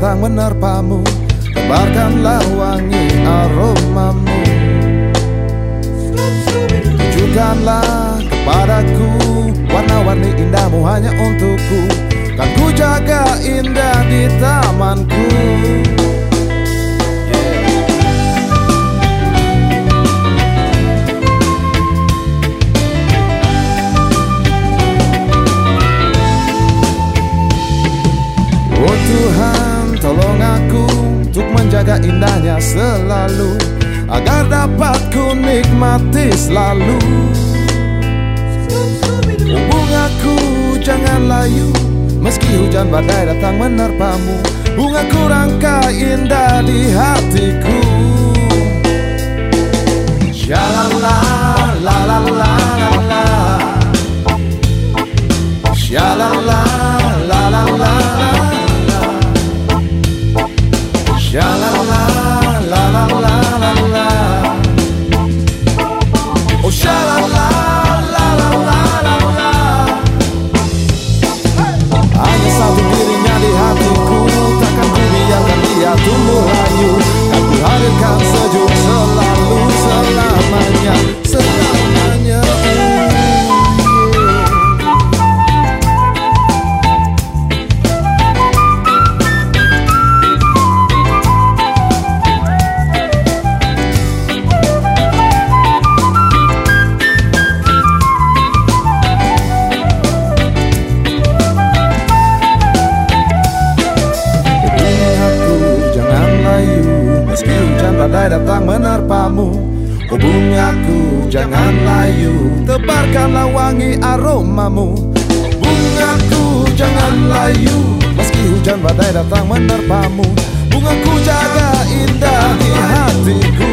datang menerpamu. Tebarkanlah wangi aromamu. Tunjukkanlah kepadaku Warna-warni indahmu hanya untukku. Kan ku jaga indah di tamanku menjaga indahnya selalu Agar dapat ku nikmati selalu. Bungaku jangan layu Meski hujan badai datang menerpamu. Bungaku rangka indah di hatiku. Shalala la la la la la badai datang menerpamu Oh bungaku jangan layu. Tebarkanlah wangi aromamu. Bungaku jangan layu. Meski hujan badai datang menerpamu Bungaku jaga indah di hatiku